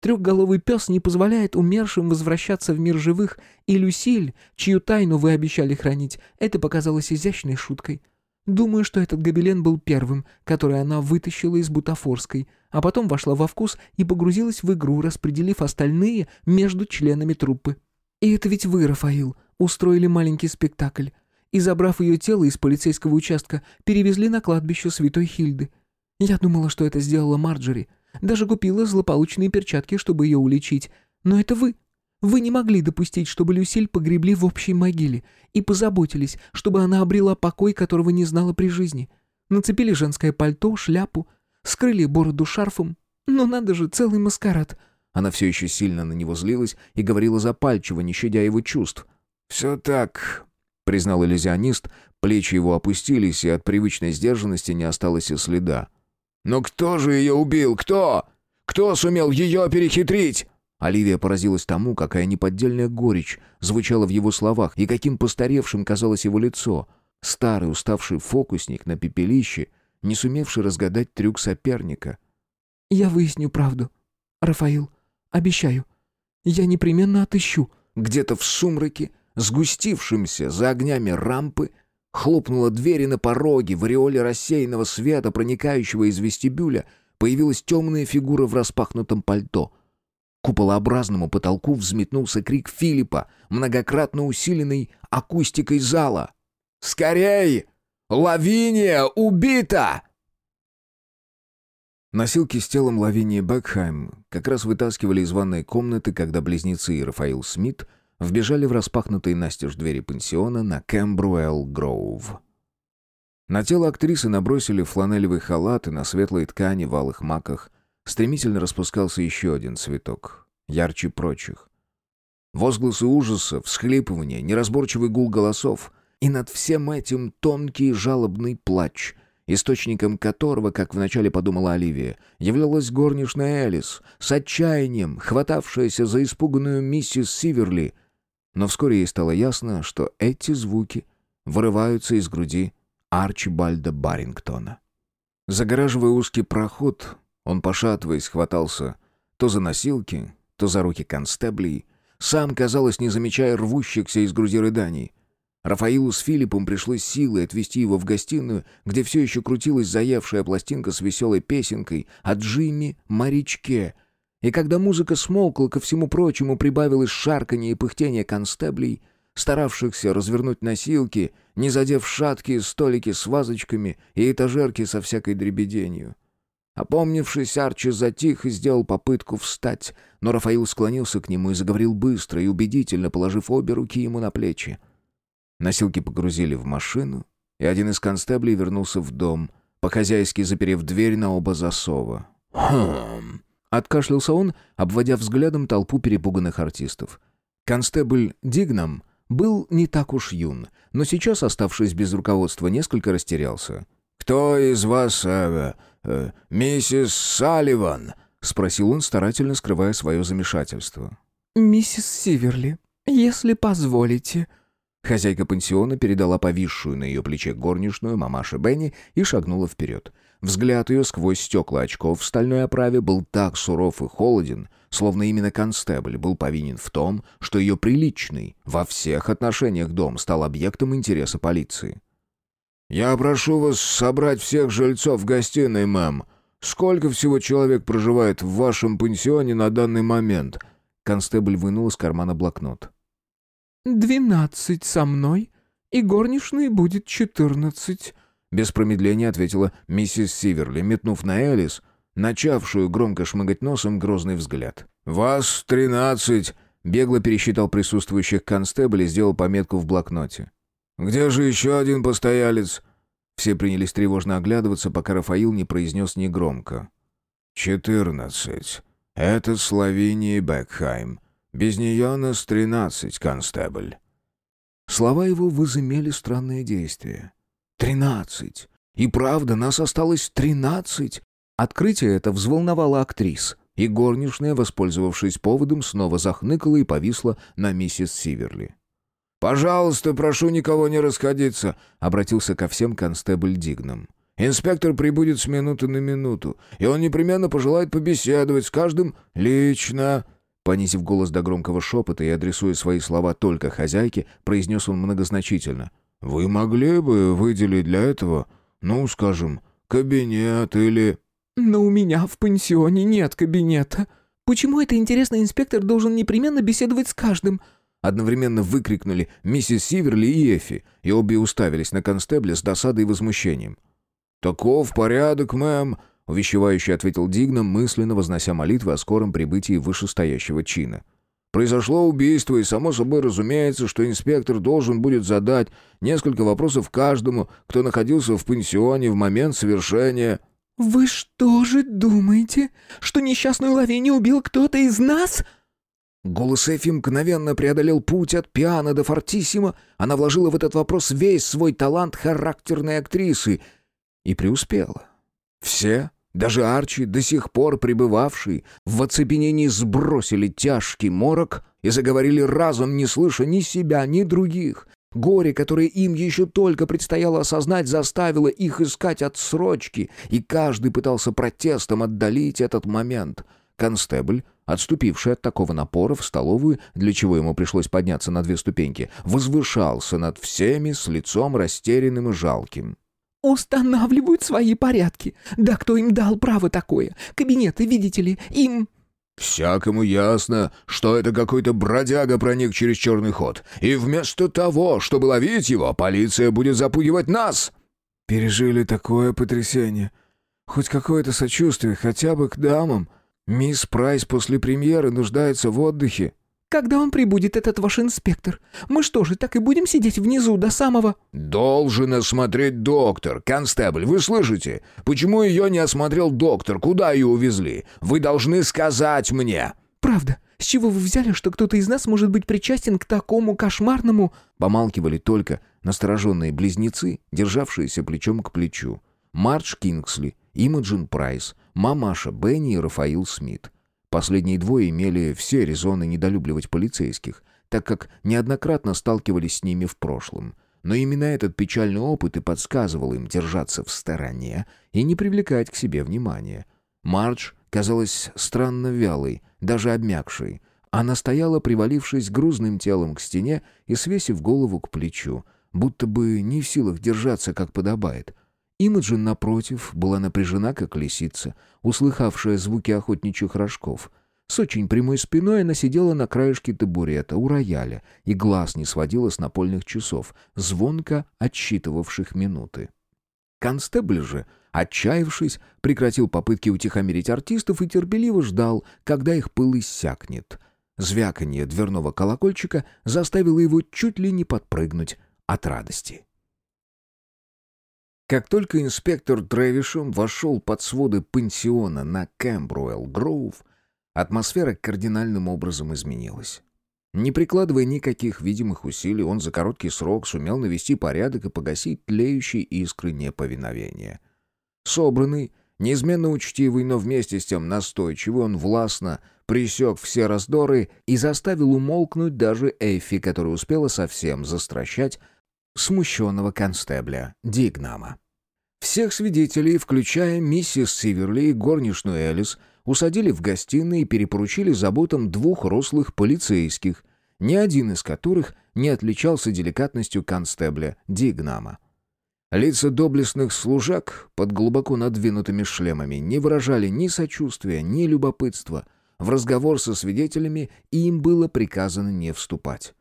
Трехголовый пес не позволяет умершим возвращаться в мир живых, и Люсиль, чью тайну вы обещали хранить, это показалось изящной шуткой. Думаю, что этот гобелен был первым, который она вытащила из бутафорской, а потом вошла во вкус и погрузилась в игру, распределив остальные между членами труппы. И это ведь вы, Рафаил, устроили маленький спектакль. И, забрав ее тело из полицейского участка, перевезли на кладбище Святой Хильды. Я думала, что это сделала Марджори, даже купила злополучные перчатки, чтобы ее уличить. Но это вы. Вы не могли допустить, чтобы Люсиль погребли в общей могиле, и позаботились, чтобы она обрела покой, которого не знала при жизни. Нацепили женское пальто, шляпу, скрыли бороду шарфом. Но надо же, целый маскарад. Она все еще сильно на него злилась и говорила запальчиво, не щадя его чувств. «Все так», — признал иллюзионист, плечи его опустились, и от привычной сдержанности не осталось и следа. «Но кто же ее убил? Кто? Кто сумел ее перехитрить?» Оливия поразилась тому, какая неподдельная горечь звучала в его словах и каким постаревшим казалось его лицо. Старый уставший фокусник на пепелище, не сумевший разгадать трюк соперника. «Я выясню правду. Рафаил, обещаю. Я непременно отыщу». Где-то в сумраке, сгустившемся за огнями рампы, Хлопнула дверь, и на пороге, в ореоле рассеянного света, проникающего из вестибюля, появилась темная фигура в распахнутом пальто. Куполообразному потолку взметнулся крик Филиппа, многократно усиленный акустикой зала. «Скорей! Лавиния убита!» Носилки с телом Лавинии Бекхайм как раз вытаскивали из ванной комнаты, когда близнецы и Рафаил Смит — вбежали в распахнутые настежь двери пансиона на Кэмбруэлл Гроув. На тело актрисы набросили фланелевый халат, и на светлой ткани в алых маках стремительно распускался еще один цветок, ярче прочих. Возгласы ужаса, всхлипывания, неразборчивый гул голосов. И над всем этим тонкий жалобный плач, источником которого, как вначале подумала Оливия, являлась горничная Элис, с отчаянием, хватавшаяся за испуганную миссис Сиверли. Но вскоре ей стало ясно, что эти звуки вырываются из груди Арчибальда Барингтона. Загораживая узкий проход, он, пошатываясь, хватался то за носилки, то за руки констеблей, сам, казалось, не замечая рвущихся из груди рыданий. Рафаилу с Филиппом пришлось силой отвести его в гостиную, где все еще крутилась заевшая пластинка с веселой песенкой о Джимми Морячке. И когда музыка смолкла, ко всему прочему прибавилось шарканье и пыхтение констеблей, старавшихся развернуть носилки, не задев шаткие столики с вазочками и этажерки со всякой дребеденью. Опомнившись, Арчи затих и сделал попытку встать, но Рафаил склонился к нему и заговорил быстро и убедительно, положив обе руки ему на плечи. Носилки погрузили в машину, и один из констеблей вернулся в дом, по-хозяйски заперев дверь на оба засова. «Хм...» — откашлялся он, обводя взглядом толпу перепуганных артистов. Констебль Дигнам был не так уж юн, но сейчас, оставшись без руководства, несколько растерялся. «Кто из вас, э, э, миссис Салливан?» — спросил он, старательно скрывая свое замешательство. «Миссис Сиверли, если позволите». Хозяйка пансиона передала повисшую на ее плече горничную мамаше Бенни и шагнула вперед. Взгляд ее сквозь стекла очков в стальной оправе был так суров и холоден, словно именно констебль был повинен в том, что ее приличный во всех отношениях дом стал объектом интереса полиции. «Я прошу вас собрать всех жильцов в гостиной, мэм. Сколько всего человек проживает в вашем пансионе на данный момент?» Констебль вынул из кармана блокнот. «Двенадцать со мной, и горничной будет четырнадцать», — без промедления ответила миссис Сиверли, метнув на Элис, начавшую громко шмыгать носом грозный взгляд. «Вас тринадцать!» — бегло пересчитал присутствующих констебль и сделал пометку в блокноте. «Где же еще один постоялец?» Все принялись тревожно оглядываться, пока Рафаил не произнес негромко. «Четырнадцать. Это Славиния Бекхайм. Без нее нас тринадцать, констебль». Слова его возымели странное действие. «Тринадцать! И правда, нас осталось тринадцать!» Открытие это взволновало актрис, и горничная, воспользовавшись поводом, снова захныкала и повисла на миссис Сиверли. «Пожалуйста, прошу никого не расходиться», — обратился ко всем констебль Дигном. «Инспектор прибудет с минуты на минуту, и он непременно пожелает побеседовать с каждым лично». Понизив голос до громкого шепота и адресуя свои слова только хозяйке, произнес он многозначительно. «Вы могли бы выделить для этого, ну, скажем, кабинет или...» «Но у меня в пансионе нет кабинета. Почему это интересный инспектор должен непременно беседовать с каждым?» Одновременно выкрикнули миссис Сиверли и Эфи, и обе уставились на констебля с досадой и возмущением. «Таков порядок, мэм», — увещевающий ответил Дигном, мысленно вознося молитвы о скором прибытии вышестоящего чина. «Произошло убийство, и само собой разумеется, что инспектор должен будет задать несколько вопросов каждому, кто находился в пансионе в момент совершения...» «Вы что же думаете, что несчастную Лавини убил кто-то из нас?» Голос Эфи мгновенно преодолел путь от пиано до фортиссимо. Она вложила в этот вопрос весь свой талант характерной актрисы и преуспела. Все, даже Арчи, до сих пор пребывавший, в оцепенении сбросили тяжкий морок и заговорили разом, не слыша ни себя, ни других. Горе, которое им еще только предстояло осознать, заставило их искать отсрочки, и каждый пытался протестом отдалить этот момент. Констебль отступивший от такого напора в столовую, для чего ему пришлось подняться на две ступеньки, возвышался над всеми с лицом растерянным и жалким. «Устанавливают свои порядки. Да кто им дал право такое? Кабинеты, видите ли, им...» «Всякому ясно, что это какой-то бродяга проник через черный ход, и вместо того, чтобы ловить его, полиция будет запугивать нас!» «Пережили такое потрясение. Хоть какое-то сочувствие, хотя бы к дамам», «Мисс Прайс после премьеры нуждается в отдыхе». «Когда он прибудет, этот ваш инспектор? Мы что же, так и будем сидеть внизу до самого...» «Должен осмотреть доктор. Констебль, вы слышите? Почему ее не осмотрел доктор? Куда ее увезли? Вы должны сказать мне». «Правда. С чего вы взяли, что кто-то из нас может быть причастен к такому кошмарному...» Помалкивали только настороженные близнецы, державшиеся плечом к плечу. Мардж Кингсли, Имаджин Прайс, мамаша Бенни и Рафаил Смит. Последние двое имели все резоны недолюбливать полицейских, так как неоднократно сталкивались с ними в прошлом. Но именно этот печальный опыт и подсказывал им держаться в стороне и не привлекать к себе внимания. Мардж казалась странно вялой, даже обмякшей. Она стояла, привалившись грузным телом к стене и свесив голову к плечу, будто бы не в силах держаться, как подобает. Имаджин, напротив, была напряжена, как лисица, услыхавшая звуки охотничьих рожков. С очень прямой спиной она сидела на краешке табурета у рояля и глаз не сводила с напольных часов, звонко отсчитывавших минуты. Констебль же, отчаявшись, прекратил попытки утихомирить артистов и терпеливо ждал, когда их пыл иссякнет. Звяканье дверного колокольчика заставило его чуть ли не подпрыгнуть от радости. Как только инспектор Трэвишем вошел под своды пансиона на Кэмбруэлл-Гроув, Атмосфера кардинальным образом изменилась. Не прикладывая никаких видимых усилий, он за короткий срок сумел навести порядок и погасить тлеющие искры неповиновения. Собранный, неизменно учтивый, но вместе с тем настойчивый, он властно пресек все раздоры и заставил умолкнуть даже Эйфи, которая успела совсем застращать смущенного констебля Дигнама. Всех свидетелей, включая миссис Сиверли и горничную Элис, усадили в гостиной и перепоручили заботам двух рослых полицейских, ни один из которых не отличался деликатностью констебля Дигнама. Лица доблестных служак под глубоко надвинутыми шлемами не выражали ни сочувствия, ни любопытства. В разговор со свидетелями им было приказано не вступать.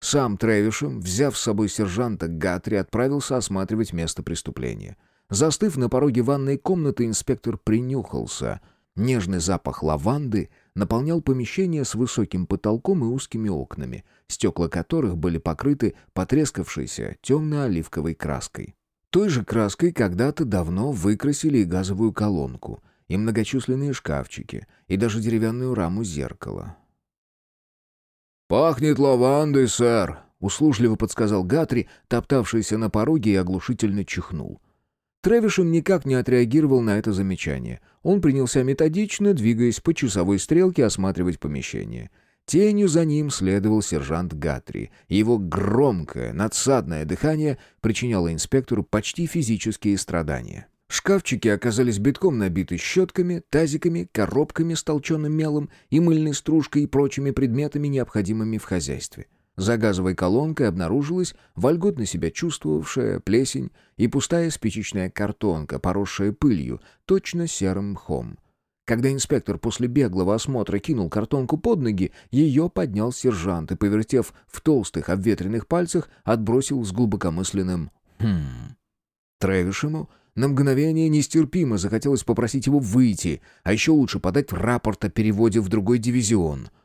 Сам Трэвишем, взяв с собой сержанта Гатри, отправился осматривать место преступления. Застыв на пороге ванной комнаты, инспектор принюхался — Нежный запах лаванды наполнял помещение с высоким потолком и узкими окнами, стекла которых были покрыты потрескавшейся темно-оливковой краской. Той же краской когда-то давно выкрасили и газовую колонку, и многочисленные шкафчики, и даже деревянную раму зеркала. «Пахнет лавандой, сэр», — услужливо подсказал Гатри, топтавшийся на пороге и оглушительно чихнул. Трэвишем никак не отреагировал на это замечание. Он принялся методично, двигаясь по часовой стрелке, осматривать помещение. Тенью за ним следовал сержант Гатри. Его громкое, надсадное дыхание причиняло инспектору почти физические страдания. Шкафчики оказались битком набиты щетками, тазиками, коробками с толченым мелом и мыльной стружкой и прочими предметами, необходимыми в хозяйстве. За газовой колонкой обнаружилась вольготно себя чувствовавшая плесень и пустая спичечная картонка, поросшая пылью, точно серым мхом. Когда инспектор после беглого осмотра кинул картонку под ноги, ее поднял сержант и, повертев в толстых обветренных пальцах, отбросил с глубокомысленным «хм». Трэвишему на мгновение нестерпимо захотелось попросить его выйти, а еще лучше подать рапорт о переводе в другой дивизион —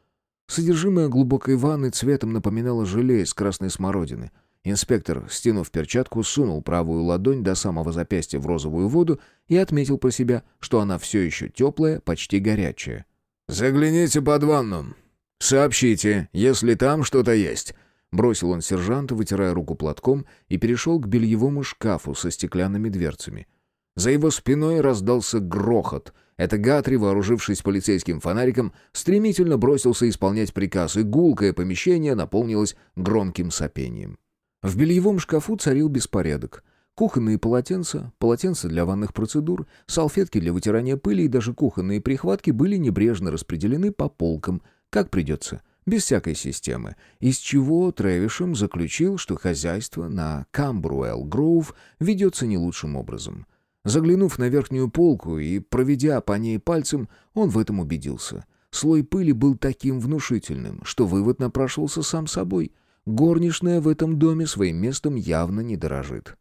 Содержимое глубокой ванны цветом напоминало желе из красной смородины. Инспектор, стянув перчатку, сунул правую ладонь до самого запястья в розовую воду и отметил про себя, что она все еще теплая, почти горячая. «Загляните под ванну. Сообщите, если там что-то есть». Бросил он сержанту, вытирая руку платком, и перешел к бельевому шкафу со стеклянными дверцами. За его спиной раздался грохот, это Гатри, вооружившись полицейским фонариком, стремительно бросился исполнять приказ, и гулкое помещение наполнилось громким сопением. В бельевом шкафу царил беспорядок. Кухонные полотенца, полотенца для ванных процедур, салфетки для вытирания пыли и даже кухонные прихватки были небрежно распределены по полкам, как придется, без всякой системы, из чего Трэвишем заключил, что хозяйство на Камбруэлл-Гроув ведется не лучшим образом — Заглянув на верхнюю полку и проведя по ней пальцем, он в этом убедился. Слой пыли был таким внушительным, что вывод напрашивался сам собой. Горничная в этом доме своим местом явно не дорожит.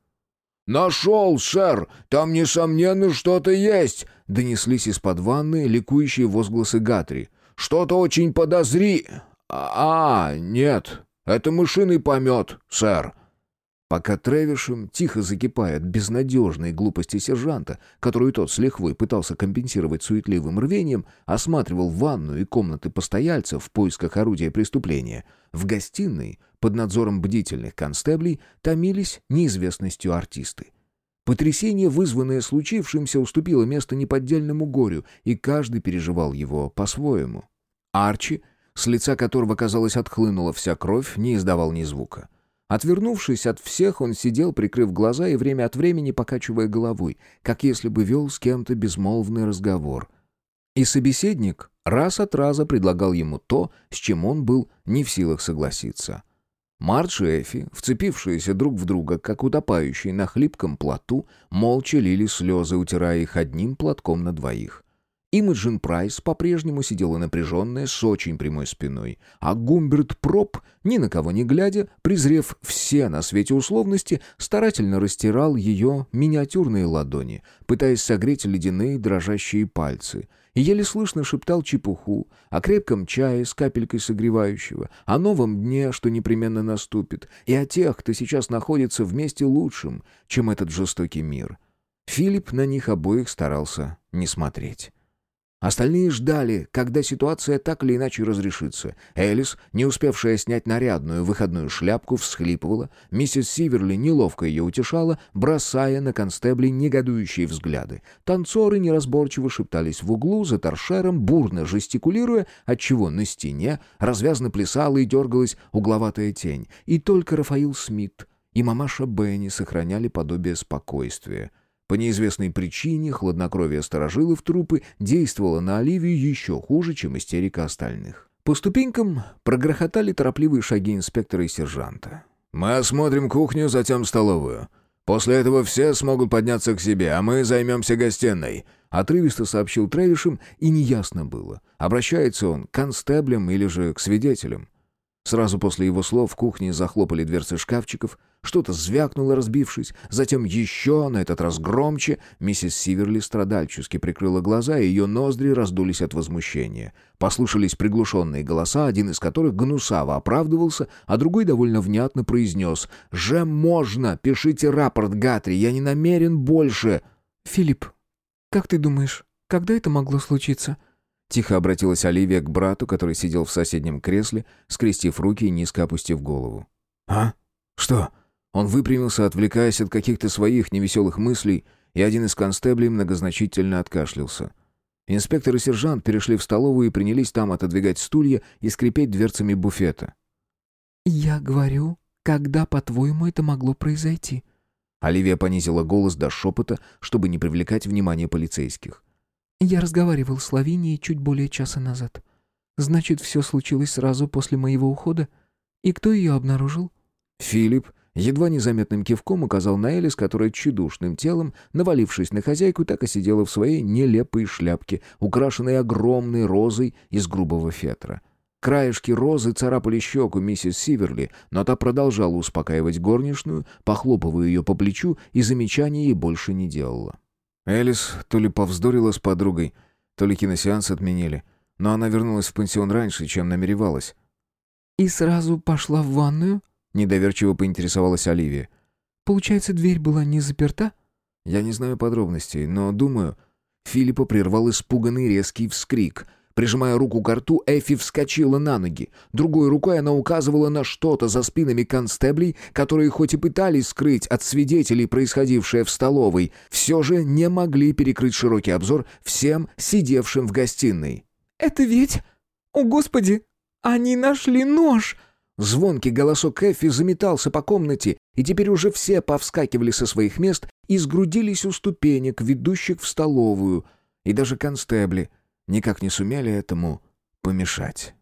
«Нашел, сэр! Там, несомненно, что-то есть!» — донеслись из-под ванны ликующие возгласы Гатри. «Что-то очень подозри...» «А, нет, это мышиный помет, сэр!» Пока Тревишем, тихо закипая от безнадежной глупости сержанта, которую тот с лихвой пытался компенсировать суетливым рвением, осматривал ванную и комнаты постояльцев в поисках орудия преступления, в гостиной, под надзором бдительных констеблей, томились неизвестностью артисты. Потрясение, вызванное случившимся, уступило место неподдельному горю, и каждый переживал его по-своему. Арчи, с лица которого, казалось, отхлынула вся кровь, не издавал ни звука. Отвернувшись от всех, он сидел, прикрыв глаза и время от времени покачивая головой, как если бы вел с кем-то безмолвный разговор. И собеседник раз от раза предлагал ему то, с чем он был не в силах согласиться. Мардж и Эфи, вцепившиеся друг в друга, как утопающие на хлипком плоту, молча лили слезы, утирая их одним платком на двоих. Имаджин Прайс по-прежнему сидела напряженная, с очень прямой спиной, а Гумберт Проп, ни на кого не глядя, презрев все на свете условности, старательно растирал ее миниатюрные ладони, пытаясь согреть ледяные дрожащие пальцы, и еле слышно шептал чепуху о крепком чае с капелькой согревающего, о новом дне, что непременно наступит, и о тех, кто сейчас находится вместе лучшим, чем этот жестокий мир. Филипп на них обоих старался не смотреть. Остальные ждали, когда ситуация так или иначе разрешится. Элис, не успевшая снять нарядную выходную шляпку, всхлипывала. Миссис Сиверли неловко ее утешала, бросая на констебли негодующие взгляды. Танцоры неразборчиво шептались в углу за торшером, бурно жестикулируя, отчего на стене развязно плясала и дергалась угловатая тень. И только Рафаил Смит и мамаша Бенни сохраняли подобие спокойствия — по неизвестной причине хладнокровие сторожилов трупы действовало на Оливию еще хуже, чем истерика остальных. По ступенькам прогрохотали торопливые шаги инспектора и сержанта. «Мы осмотрим кухню, затем столовую. После этого все смогут подняться к себе, а мы займемся гостиной», — отрывисто сообщил Трэвишем, и неясно было, обращается он к констеблям или же к свидетелям. Сразу после его слов в кухне захлопали дверцы шкафчиков, что-то звякнуло, разбившись, затем еще, на этот раз громче, миссис Сиверли страдальчески прикрыла глаза, и ее ноздри раздулись от возмущения. Послушались приглушенные голоса, один из которых гнусаво оправдывался, а другой довольно внятно произнес «Же можно! Пишите рапорт, Гатри, я не намерен больше!» «Филипп, как ты думаешь, когда это могло случиться?» Тихо обратилась Оливия к брату, который сидел в соседнем кресле, скрестив руки и низко опустив голову. «А? Что?» Он выпрямился, отвлекаясь от каких-то своих невеселых мыслей, и один из констеблей многозначительно откашлялся. Инспектор и сержант перешли в столовую и принялись там отодвигать стулья и скрипеть дверцами буфета. «Я говорю, когда, по-твоему, это могло произойти?» Оливия понизила голос до шепота, чтобы не привлекать внимание полицейских. Я разговаривал с Лавинией чуть более часа назад. Значит, все случилось сразу после моего ухода? И кто ее обнаружил? Филипп едва незаметным кивком указал на Элис, которая чудушным телом, навалившись на хозяйку, так и сидела в своей нелепой шляпке, украшенной огромной розой из грубого фетра. Краешки розы царапали щеку миссис Сиверли, но та продолжала успокаивать горничную, похлопывая ее по плечу, и замечаний ей больше не делала. Элис то ли повздорила с подругой, то ли киносеанс отменили, но она вернулась в пансион раньше, чем намеревалась. «И сразу пошла в ванную?» — недоверчиво поинтересовалась Оливия. «Получается, дверь была не заперта?» «Я не знаю подробностей, но, думаю...» Филиппа прервал испуганный резкий вскрик — Прижимая руку к рту, Эфи вскочила на ноги. Другой рукой она указывала на что-то за спинами констеблей, которые хоть и пытались скрыть от свидетелей происходившее в столовой, все же не могли перекрыть широкий обзор всем сидевшим в гостиной. «Это ведь... О, Господи! Они нашли нож!» Звонкий голосок Эфи заметался по комнате, и теперь уже все повскакивали со своих мест и сгрудились у ступенек, ведущих в столовую, и даже констебли — никак не сумели этому помешать.